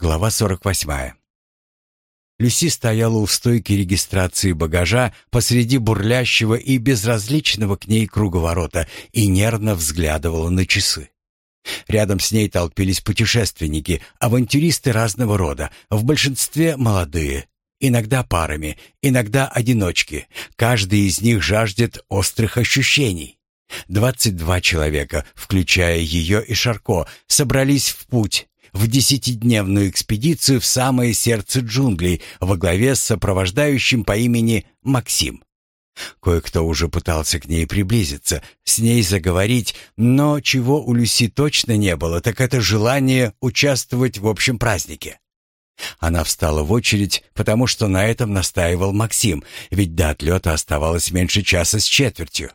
Глава 48. Люси стояла у стойки регистрации багажа посреди бурлящего и безразличного к ней круговорота и нервно взглядывала на часы. Рядом с ней толпились путешественники, авантюристы разного рода, в большинстве молодые, иногда парами, иногда одиночки. Каждый из них жаждет острых ощущений. Двадцать два человека, включая ее и Шарко, собрались в путь, в десятидневную экспедицию в самое сердце джунглей во главе с сопровождающим по имени Максим. Кое-кто уже пытался к ней приблизиться, с ней заговорить, но чего у Люси точно не было, так это желание участвовать в общем празднике. Она встала в очередь, потому что на этом настаивал Максим, ведь до отлета оставалось меньше часа с четвертью.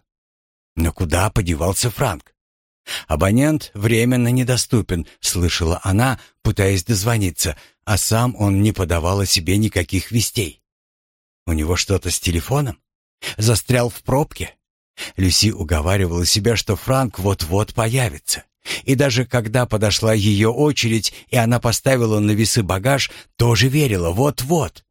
Но куда подевался Франк? «Абонент временно недоступен», — слышала она, пытаясь дозвониться, а сам он не подавал о себе никаких вестей. «У него что-то с телефоном? Застрял в пробке?» Люси уговаривала себя, что Франк вот-вот появится. И даже когда подошла ее очередь, и она поставила на весы багаж, тоже верила вот-вот.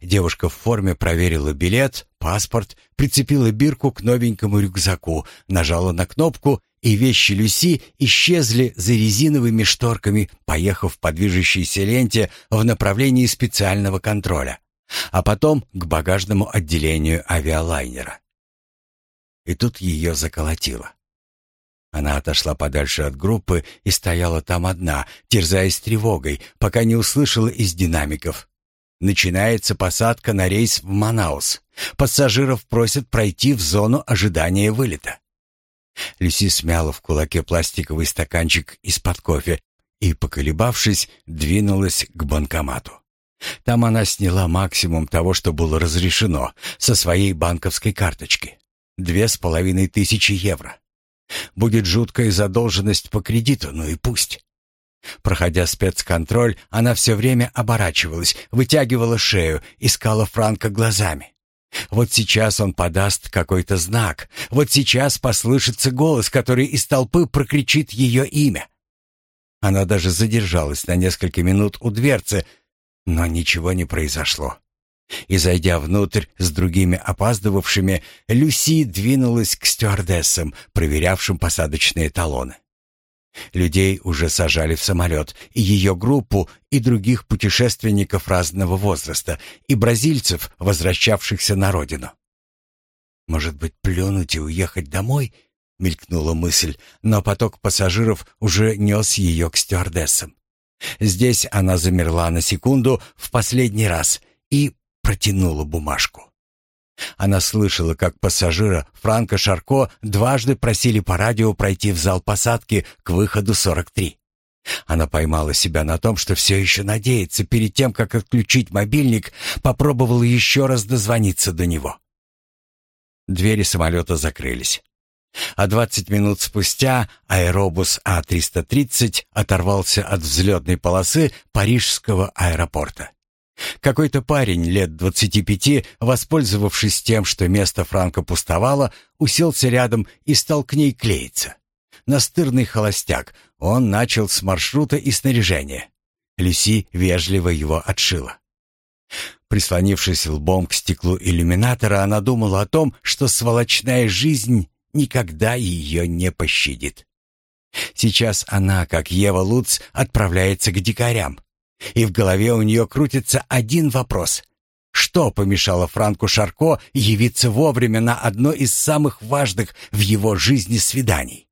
Девушка в форме проверила билет, паспорт, прицепила бирку к новенькому рюкзаку, нажала на кнопку, и вещи Люси исчезли за резиновыми шторками, поехав по движущейся ленте в направлении специального контроля, а потом к багажному отделению авиалайнера. И тут ее заколотило. Она отошла подальше от группы и стояла там одна, терзаясь тревогой, пока не услышала из динамиков. Начинается посадка на рейс в Манаус. Пассажиров просят пройти в зону ожидания вылета. Люси смяла в кулаке пластиковый стаканчик из-под кофе и, поколебавшись, двинулась к банкомату. Там она сняла максимум того, что было разрешено, со своей банковской карточки. Две с половиной тысячи евро. Будет жуткая задолженность по кредиту, ну и пусть. Проходя спецконтроль, она все время оборачивалась, вытягивала шею, искала Франка глазами. Вот сейчас он подаст какой-то знак. Вот сейчас послышится голос, который из толпы прокричит ее имя. Она даже задержалась на несколько минут у дверцы, но ничего не произошло. И, зайдя внутрь с другими опаздывавшими, Люси двинулась к стюардессам, проверявшим посадочные талоны. Людей уже сажали в самолет, и ее группу, и других путешественников разного возраста, и бразильцев, возвращавшихся на родину. «Может быть, плюнуть и уехать домой?» — мелькнула мысль, но поток пассажиров уже нес ее к стюардессам. Здесь она замерла на секунду в последний раз и протянула бумажку. Она слышала, как пассажира Франка Шарко дважды просили по радио пройти в зал посадки к выходу 43. Она поймала себя на том, что все еще надеется, перед тем, как отключить мобильник, попробовала еще раз дозвониться до него. Двери самолета закрылись. А 20 минут спустя аэробус А-330 оторвался от взлетной полосы парижского аэропорта. Какой-то парень лет двадцати пяти, воспользовавшись тем, что место Франка пустовало, уселся рядом и стал к ней клеиться. Настырный холостяк, он начал с маршрута и снаряжения. Люси вежливо его отшила. Прислонившись лбом к стеклу иллюминатора, она думала о том, что сволочная жизнь никогда ее не пощадит. Сейчас она, как Ева Луц, отправляется к дикарям. И в голове у нее крутится один вопрос. Что помешало Франку Шарко явиться вовремя на одно из самых важных в его жизни свиданий?